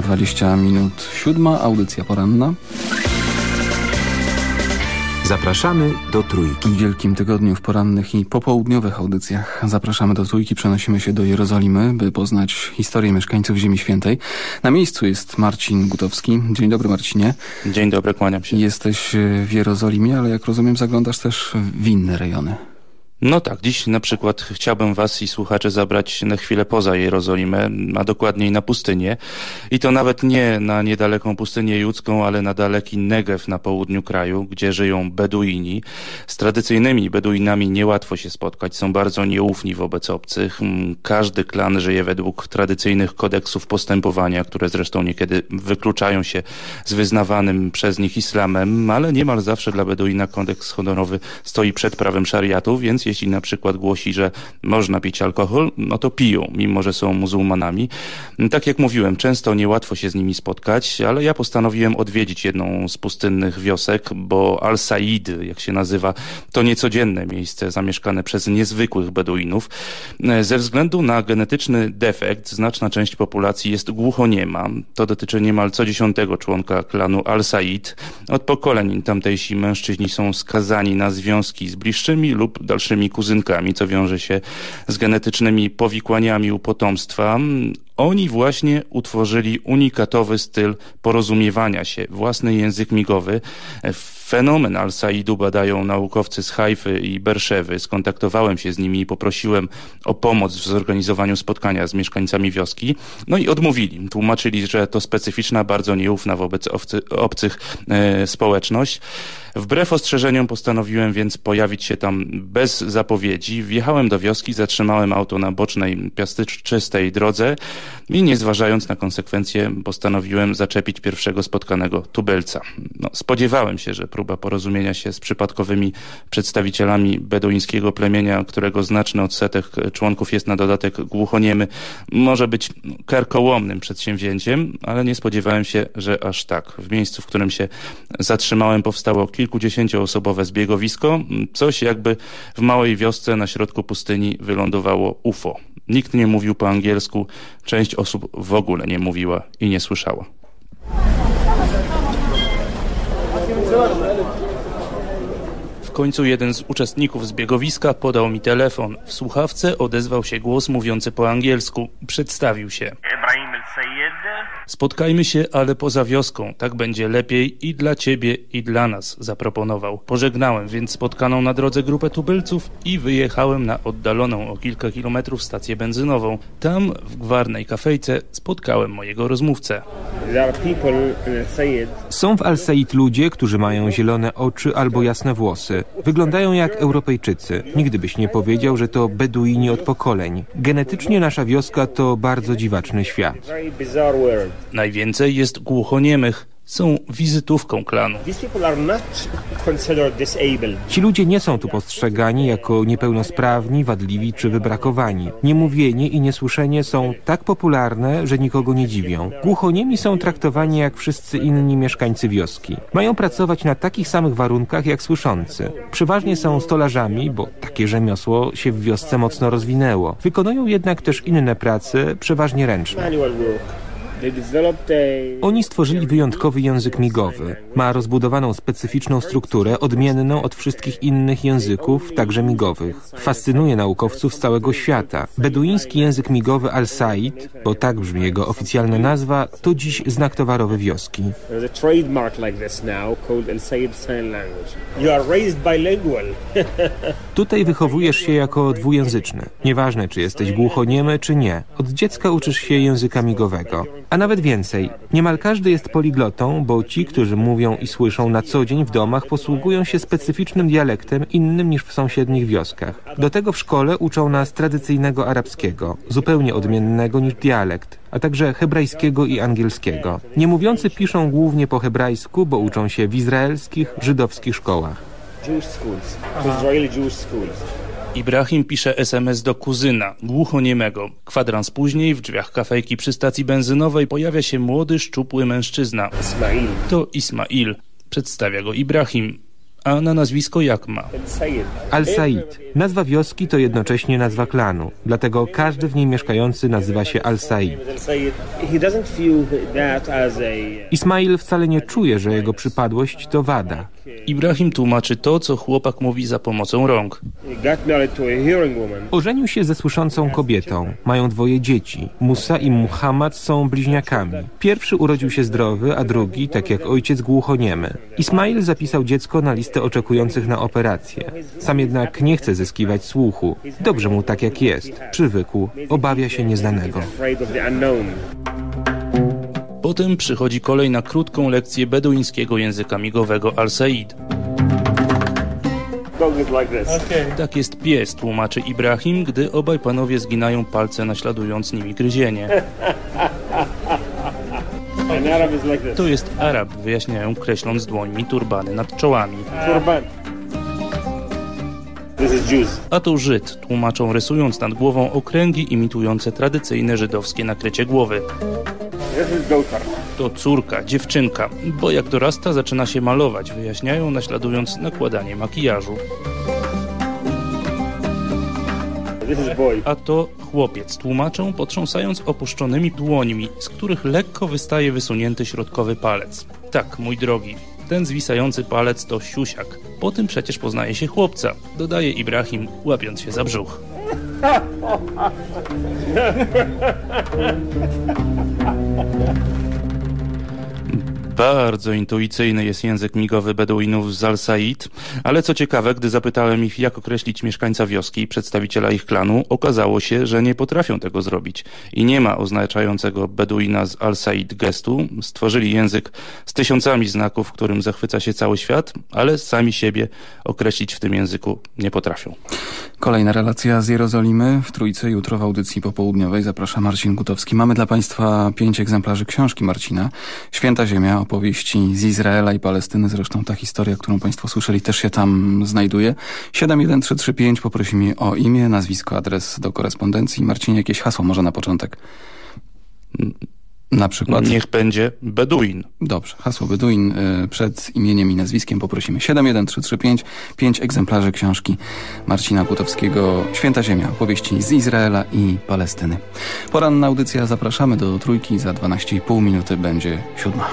Za 20 minut siódma, audycja poranna. Zapraszamy do Trójki. W Wielkim Tygodniu w porannych i popołudniowych audycjach zapraszamy do Trójki, przenosimy się do Jerozolimy, by poznać historię mieszkańców Ziemi Świętej. Na miejscu jest Marcin Gutowski. Dzień dobry Marcinie. Dzień dobry, kłaniam się. Jesteś w Jerozolimie, ale jak rozumiem zaglądasz też w inne rejony. No tak, dziś na przykład chciałbym Was i słuchaczy zabrać na chwilę poza Jerozolimę, a dokładniej na pustynię. I to nawet nie na niedaleką pustynię judzką, ale na daleki Negev na południu kraju, gdzie żyją Beduini. Z tradycyjnymi Beduinami niełatwo się spotkać, są bardzo nieufni wobec obcych. Mm, Każdy klan żyje według tradycyjnych kodeksów postępowania, które zresztą niekiedy wykluczają się z wyznawanym przez nich islamem, ale niemal zawsze dla Beduina kodeks honorowy stoi przed prawem szariatu, więc jeśli na przykład głosi, że można pić alkohol, no to piją, mimo że są muzułmanami. Tak jak mówiłem, często niełatwo się z nimi spotkać, ale ja postanowiłem odwiedzić jedną z pustynnych wiosek, bo Al-Said, jak się nazywa, to niecodzienne miejsce zamieszkane przez niezwykłych Beduinów. Ze względu na genetyczny defekt znaczna część populacji jest głuchoniema. To dotyczy niemal co dziesiątego członka klanu Al-Said. Od pokoleń tamtejsi mężczyźni są skazani na związki z bliższymi lub dalszymi kuzynkami, co wiąże się z genetycznymi powikłaniami u potomstwa. Oni właśnie utworzyli unikatowy styl porozumiewania się, własny język migowy. Fenomen Al-Saidu badają naukowcy z Hajfy i Berszewy. Skontaktowałem się z nimi i poprosiłem o pomoc w zorganizowaniu spotkania z mieszkańcami wioski. No i odmówili. Tłumaczyli, że to specyficzna, bardzo nieufna wobec obcy, obcych e, społeczność. Wbrew ostrzeżeniom postanowiłem więc pojawić się tam bez zapowiedzi. Wjechałem do wioski, zatrzymałem auto na bocznej, piastyczystej drodze i nie zważając na konsekwencje postanowiłem zaczepić pierwszego spotkanego tubelca. No, spodziewałem się, że próba porozumienia się z przypadkowymi przedstawicielami beduńskiego plemienia, którego znaczny odsetek członków jest na dodatek głuchoniemy, może być karkołomnym przedsięwzięciem, ale nie spodziewałem się, że aż tak. W miejscu, w którym się zatrzymałem, powstało kilkudziesięcioosobowe zbiegowisko, coś jakby w małej wiosce na środku pustyni wylądowało UFO. Nikt nie mówił po angielsku, część osób w ogóle nie mówiła i nie słyszała. W końcu jeden z uczestników zbiegowiska podał mi telefon. W słuchawce odezwał się głos mówiący po angielsku. Przedstawił się. Spotkajmy się, ale poza wioską. Tak będzie lepiej i dla ciebie, i dla nas, zaproponował. Pożegnałem więc spotkaną na drodze grupę tubylców i wyjechałem na oddaloną o kilka kilometrów stację benzynową. Tam, w gwarnej kafejce, spotkałem mojego rozmówcę. Są w Al-Said ludzie, którzy mają zielone oczy albo jasne włosy. Wyglądają jak Europejczycy. Nigdy byś nie powiedział, że to Beduini od pokoleń. Genetycznie nasza wioska to bardzo dziwaczny świat. Najwięcej jest głuchoniemych. Są wizytówką klanu. Ci ludzie nie są tu postrzegani jako niepełnosprawni, wadliwi czy wybrakowani. Niemówienie i niesłyszenie są tak popularne, że nikogo nie dziwią. Głuchoniemi są traktowani jak wszyscy inni mieszkańcy wioski. Mają pracować na takich samych warunkach jak słyszący. Przeważnie są stolarzami, bo takie rzemiosło się w wiosce mocno rozwinęło. Wykonują jednak też inne prace, przeważnie ręczne. Oni stworzyli wyjątkowy język migowy. Ma rozbudowaną specyficzną strukturę, odmienną od wszystkich innych języków, także migowych. Fascynuje naukowców z całego świata. Beduiński język migowy Al-Said, bo tak brzmi jego oficjalna nazwa, to dziś znak towarowy wioski. <laughs> Tutaj wychowujesz się jako dwujęzyczny. Nieważne, czy jesteś głuchoniemy, czy nie. Od dziecka uczysz się języka migowego. A nawet więcej. Niemal każdy jest poliglotą, bo ci, którzy mówią i słyszą na co dzień w domach, posługują się specyficznym dialektem innym niż w sąsiednich wioskach. Do tego w szkole uczą nas tradycyjnego arabskiego, zupełnie odmiennego niż dialekt, a także hebrajskiego i angielskiego. Niemówiący piszą głównie po hebrajsku, bo uczą się w izraelskich, żydowskich szkołach. Jewish schools. Ibrahim pisze SMS do kuzyna, głuchoniemego. Kwadrans później, w drzwiach kafejki przy stacji benzynowej pojawia się młody, szczupły mężczyzna. Ismail. To Ismail. Przedstawia go Ibrahim. A na nazwisko jak ma? Al-Said. Nazwa wioski to jednocześnie nazwa klanu, dlatego każdy w niej mieszkający nazywa się Al-Said. Ismail wcale nie czuje, że jego przypadłość to wada. Ibrahim tłumaczy to, co chłopak mówi za pomocą rąk. Ożenił się ze słyszącą kobietą. Mają dwoje dzieci. Musa i Muhammad są bliźniakami. Pierwszy urodził się zdrowy, a drugi, tak jak ojciec, głuchoniemy. Ismail zapisał dziecko na listę oczekujących na operację. Sam jednak nie chce zyskiwać słuchu. Dobrze mu tak jak jest. Przywykł. Obawia się nieznanego. Potem przychodzi kolej na krótką lekcję beduńskiego języka migowego Al-Said. Tak jest pies, tłumaczy Ibrahim, gdy obaj panowie zginają palce naśladując nimi gryzienie. <laughs> To jest Arab, wyjaśniają kreśląc dłońmi turbany nad czołami. Turban. Jews. A to Żyd, tłumaczą rysując nad głową okręgi imitujące tradycyjne żydowskie nakrycie głowy. To córka, dziewczynka, bo jak dorasta zaczyna się malować, wyjaśniają naśladując nakładanie makijażu. A to chłopiec, tłumaczą potrząsając opuszczonymi dłońmi, z których lekko wystaje wysunięty środkowy palec. Tak, mój drogi, ten zwisający palec to siusiak. Po tym przecież poznaje się chłopca, dodaje Ibrahim, łapiąc się za brzuch. <laughs> Yeah. <laughs> Bardzo intuicyjny jest język migowy Beduinów z Al-Said, ale co ciekawe, gdy zapytałem ich, jak określić mieszkańca wioski i przedstawiciela ich klanu, okazało się, że nie potrafią tego zrobić. I nie ma oznaczającego Beduina z Al-Said gestu. Stworzyli język z tysiącami znaków, którym zachwyca się cały świat, ale sami siebie określić w tym języku nie potrafią. Kolejna relacja z Jerozolimy w Trójce jutro w audycji popołudniowej. Zaprasza Marcin Gutowski. Mamy dla Państwa pięć egzemplarzy książki Marcina. Święta Ziemia, opowieści z Izraela i Palestyny. Zresztą ta historia, którą Państwo słyszeli, też się tam znajduje. 71335 poprosimy o imię, nazwisko, adres do korespondencji. Marcinie, jakieś hasło może na początek? Na przykład? Niech będzie Beduin. Dobrze, hasło Beduin y, przed imieniem i nazwiskiem poprosimy 71335, pięć egzemplarzy książki Marcina Kutowskiego Święta Ziemia, opowieści z Izraela i Palestyny. Poranna audycja, zapraszamy do trójki, za 12,5 minuty będzie siódma.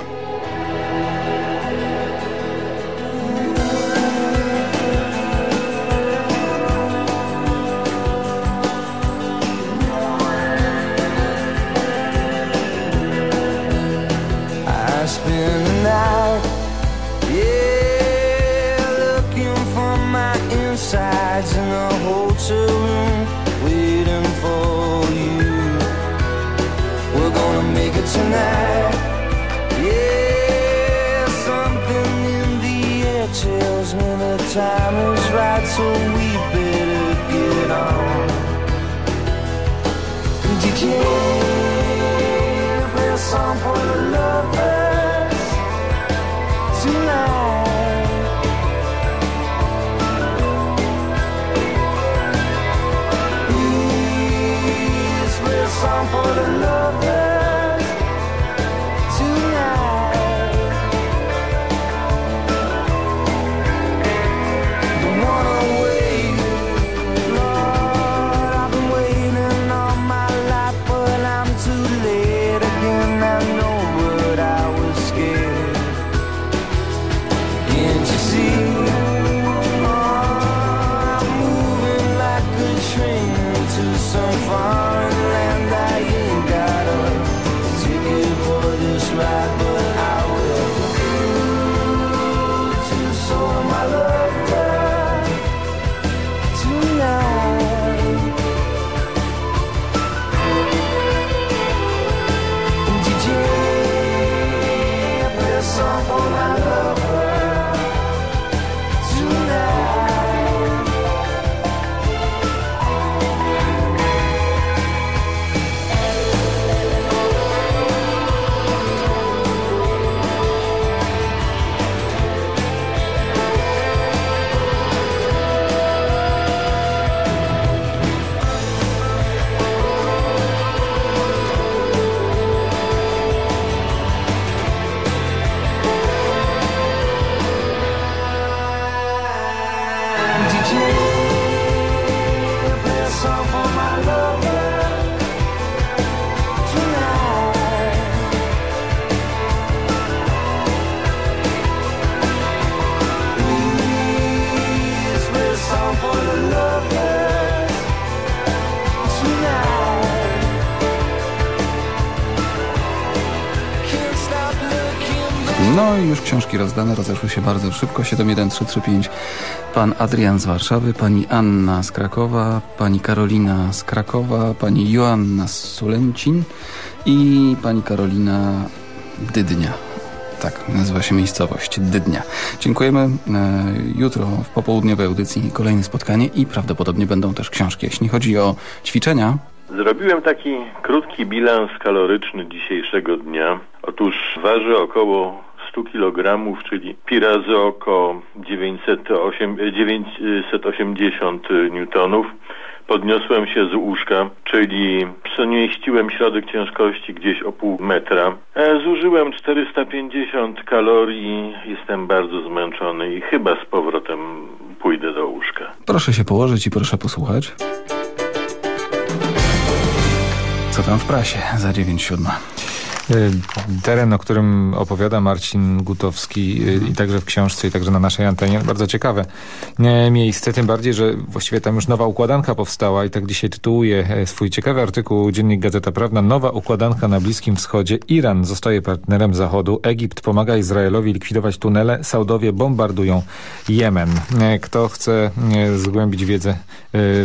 Rozdane, rozeszły się bardzo szybko. 71335. Pan Adrian z Warszawy, pani Anna z Krakowa, pani Karolina z Krakowa, pani Joanna z Sulencin i pani Karolina Dydnia. Tak, nazywa się miejscowość Dydnia. Dziękujemy. E, Jutro w popołudniowej audycji kolejne spotkanie i prawdopodobnie będą też książki. Jeśli chodzi o ćwiczenia, Zrobiłem taki krótki bilans kaloryczny dzisiejszego dnia. Otóż waży około 100 kg, czyli pi razy 908, 980 newtonów. Podniosłem się z łóżka, czyli przemieściłem środek ciężkości gdzieś o pół metra. E, Zużyłem 450 kalorii, jestem bardzo zmęczony i chyba z powrotem pójdę do łóżka. proszę się położyć i proszę posłuchać. Co tam w prasie za 9.7? Y, Teren, o którym opowiada Marcin Gutowski y, i także w książce, i także na naszej antenie. Bardzo ciekawe e, miejsce, tym bardziej, że właściwie tam już nowa układanka powstała i tak dzisiaj tytułuje swój ciekawy artykuł Dziennik Gazeta Prawna. Nowa układanka na Bliskim Wschodzie. Iran zostaje partnerem Zachodu. Egipt pomaga Izraelowi likwidować tunele. Saudowie bombardują Jemen. E, Kto chce e, zgłębić wiedzę,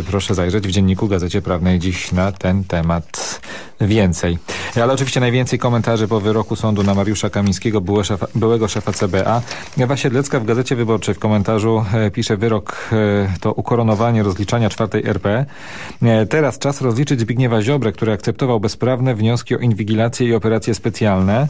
proszę zajrzeć w Dzienniku Gazecie Prawnej dziś na ten temat. Więcej. Ale oczywiście najwięcej komentarzy po wyroku sądu na Mariusza Kamińskiego, szefa, byłego szefa CBA. Ewa Siedlecka w Gazecie Wyborczej w komentarzu e, pisze wyrok e, to ukoronowanie rozliczania czwartej RP. E, teraz czas rozliczyć Zbigniewa Ziobrę, który akceptował bezprawne wnioski o inwigilację i operacje specjalne.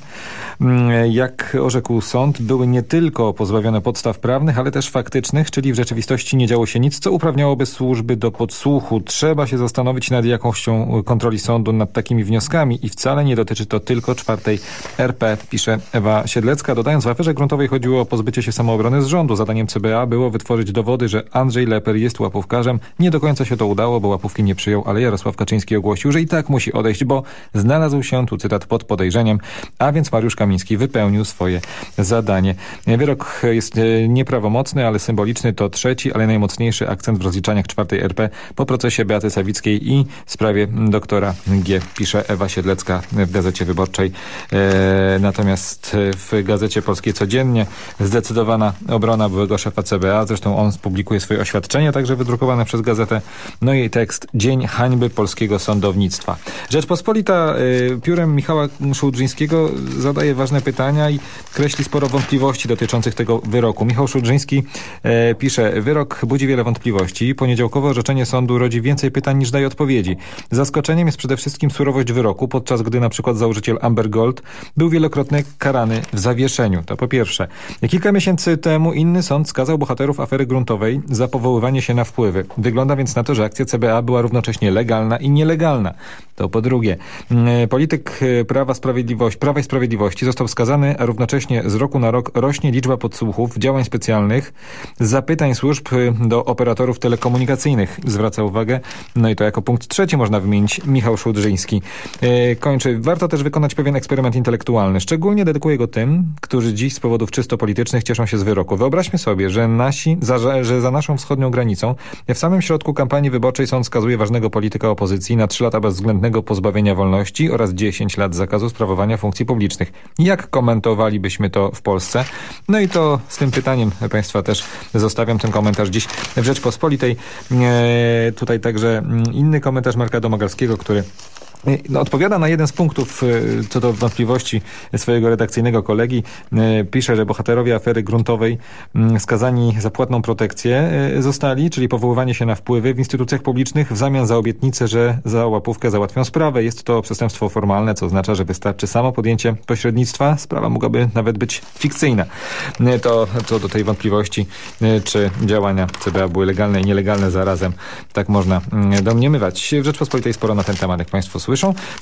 Mm, Jak orzekł sąd, były nie tylko pozbawione podstaw prawnych, ale też faktycznych, czyli w rzeczywistości nie działo się nic, co uprawniałoby służby do podsłuchu. Trzeba się zastanowić nad jakością kontroli sądu nad takimi wnioskami i wcale nie dotyczy to tylko czwartej RP, pisze Ewa Siedlecka. Dodając, w aferze gruntowej chodziło o pozbycie się samoobrony z rządu. Zadaniem CBA było wytworzyć dowody, że Andrzej Leper jest łapówkarzem. Nie do końca się to udało, bo łapówki nie przyjął, ale Jarosław Kaczyński ogłosił, że i tak musi odejść, bo znalazł się, tu cytat, pod podejrzeniem, a więc Mariusz Kamiński wypełnił swoje zadanie. Wyrok jest e, nieprawomocny, ale symboliczny. To trzeci, ale najmocniejszy akcent w rozliczaniach czwartej RP po procesie Beaty Sawickiej i sprawie doktora G, pisze Ewa Siedlecka w Gazecie Wyborczej. E, natomiast w Gazecie Polskiej Codziennie zdecydowana obrona byłego szefa CBA. Zresztą on publikuje swoje oświadczenie, także wydrukowane przez gazetę. No i tekst Dzień hańby polskiego sądownictwa. Rzeczpospolita y, piórem Michała Szułdrzyńskiego zadaje ważne pytania i kreśli sporo wątpliwości dotyczących tego wyroku. Michał Szułdrzyński e, pisze, wyrok budzi wiele wątpliwości. Poniedziałkowe orzeczenie sądu rodzi więcej pytań niż daje odpowiedzi. Zaskoczeniem jest przede wszystkim surowość wyroku, podczas gdy na przykład założyciel Amber Gold był wielokrotnie karany w zawieszeniu. To po pierwsze. Kilka miesięcy temu inny sąd skazał bohaterów afery gruntowej za powoływanie się na wpływy. Wygląda więc na to, że akcja CBA była równocześnie legalna i nielegalna. To po drugie. Mm, Polityk e, Prawa, Sprawiedliwości, Prawa i Sprawiedliwości został skazany, a równocześnie z roku na rok rośnie liczba podsłuchów, działań specjalnych, zapytań służb e, do operatorów telekomunikacyjnych. Zwraca uwagę, no i to jako punkt trzeci można wymienić Michał Szudrzyński. E, Kończy. Warto też wykonać pewien eksperyment intelektualny. Szczególnie dedykuję go tym, którzy dziś z powodów czysto politycznych cieszą się z wyroku. Wyobraźmy sobie, że nasi, za, że- za naszą wschodnią granicą w samym środku kampanii wyborczej sąd skazuje ważnego polityka opozycji na 3 lata bezwzględnego pozbawienia wolności oraz 10 lat zakazu sprawowania funkcji publicznych. Jak komentowalibyśmy to w Polsce? No i to z tym pytaniem Państwa też zostawiam ten komentarz dziś w Rzeczpospolitej. E, tutaj także mm, inny komentarz Marka Domagalskiego, który no, odpowiada na jeden z punktów e, co do wątpliwości swojego redakcyjnego kolegi. E, Pisze, że bohaterowie afery gruntowej mm, skazani za płatną protekcję zostali, czyli powoływanie się na wpływy w instytucjach publicznych w zamian za obietnicę, że za łapówkę załatwią sprawę. Jest to przestępstwo formalne, co oznacza, że wystarczy samo podjęcie pośrednictwa. Sprawa mogłaby nawet być fikcyjna. To co do tej wątpliwości, czy działania CBA były legalne i nielegalne zarazem, tak można mm, domniemywać. W Rzeczpospolitej sporo na ten temat, jak Państwo słyszą.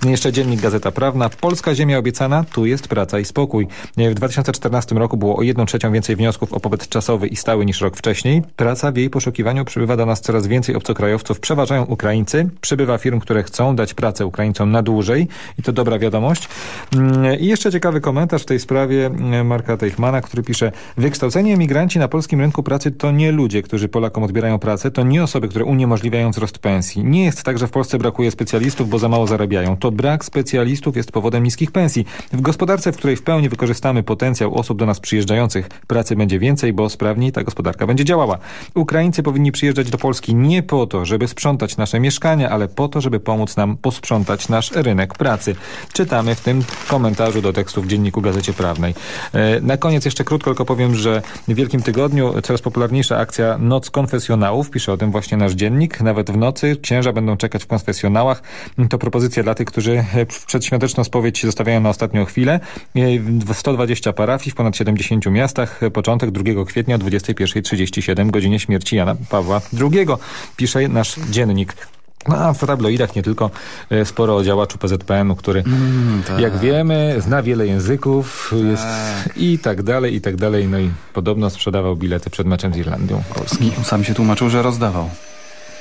Jeszcze dziennik Gazeta Prawna. Polska ziemia obiecana, tu jest praca i spokój. W 2014 roku było o 1 trzecią więcej wniosków o pobyt czasowy i stały niż rok wcześniej. Praca w jej poszukiwaniu przybywa do nas coraz więcej obcokrajowców. Przeważają Ukraińcy. Przybywa firm, które chcą dać pracę Ukraińcom na dłużej. I to dobra wiadomość. Mm, I jeszcze ciekawy komentarz w tej sprawie mm, Marka Teichmana, który pisze Wykształceni emigranci na polskim rynku pracy to nie ludzie, którzy Polakom odbierają pracę, to nie osoby, które uniemożliwiają wzrost pensji. Nie jest tak, że w Polsce brakuje specjalistów, bo za mało zarabiają. To brak specjalistów jest powodem niskich pensji. W gospodarce, w której w pełni wykorzystamy potencjał osób do nas przyjeżdżających, pracy będzie więcej, bo sprawniej ta gospodarka będzie działała. Ukraińcy powinni przyjeżdżać do Polski nie po to, żeby sprzątać nasze mieszkania, ale po to, żeby pomóc nam posprzątać nasz rynek pracy. Czytamy w tym komentarzu do tekstu w Dzienniku Gazecie Prawnej. E, Na koniec jeszcze krótko tylko powiem, że w Wielkim Tygodniu coraz popularniejsza akcja Noc Konfesjonałów. Pisze o tym właśnie nasz dziennik. Nawet w nocy księża będą czekać w konfesjonałach. To propozycja dla tych, którzy w przedświąteczną spowiedź zostawiają na ostatnią chwilę. E, W 120 parafii w ponad 70 miastach. Początek 2 kwietnia o 21.37 godzinie śmierci Jana Pawła II. Pisze nasz dziennik. No, a w tabloidach nie tylko e, sporo o działaczu PZPN-u, który, tak. jak wiemy, zna wiele języków jest i tak dalej, i tak dalej. No i podobno sprzedawał bilety przed meczem z Irlandią Polski. Sam się tłumaczył, że rozdawał.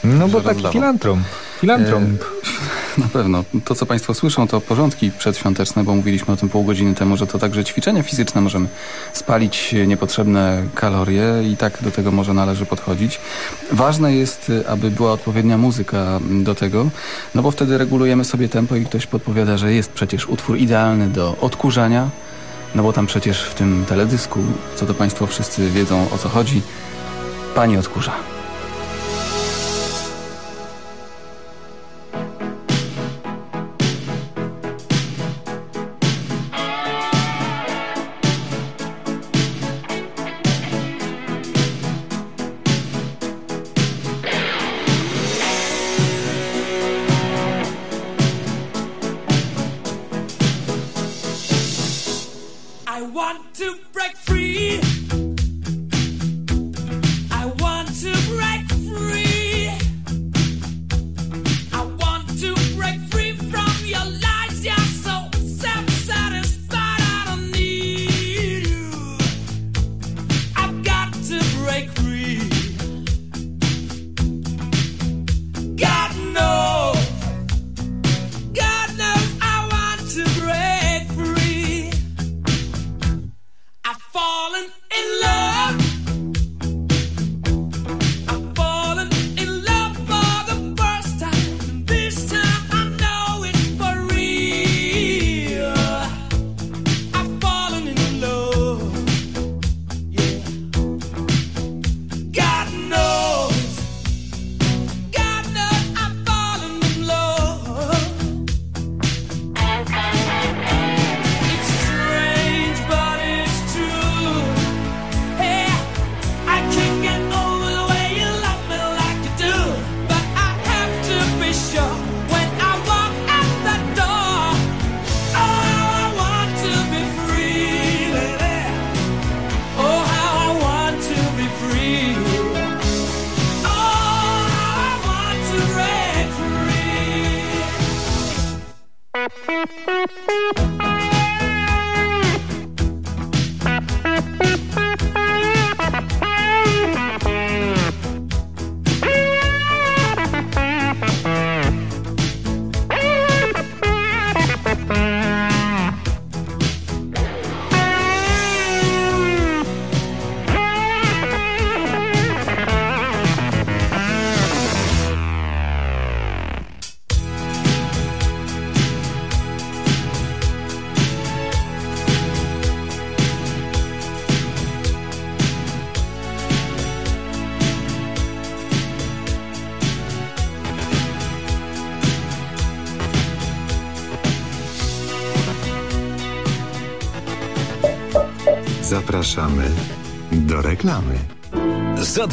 No bo taki rozdawał. filantrom. Filantrom. E, na pewno. To, co Państwo słyszą, to porządki przedświąteczne, bo mówiliśmy o tym pół godziny temu, że to także ćwiczenia fizyczne. Możemy spalić niepotrzebne kalorie i tak do tego może należy podchodzić. Ważne jest, aby była odpowiednia muzyka do tego, no bo wtedy regulujemy sobie tempo i ktoś podpowiada, że jest przecież utwór idealny do odkurzania, no bo tam przecież w tym teledysku, co to Państwo wszyscy wiedzą o co chodzi, pani odkurza.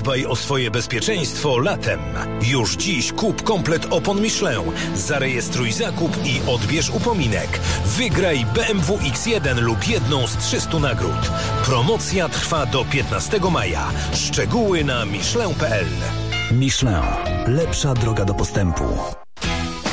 Zadbaj o swoje bezpieczeństwo latem. Już dziś kup komplet opon Michelin. Zarejestruj zakup i odbierz upominek. Wygraj BMW X1 lub jedną z 300 nagród. Promocja trwa do 15 maja. Szczegóły na michelin.pl. Michelin. Lepsza droga do postępu.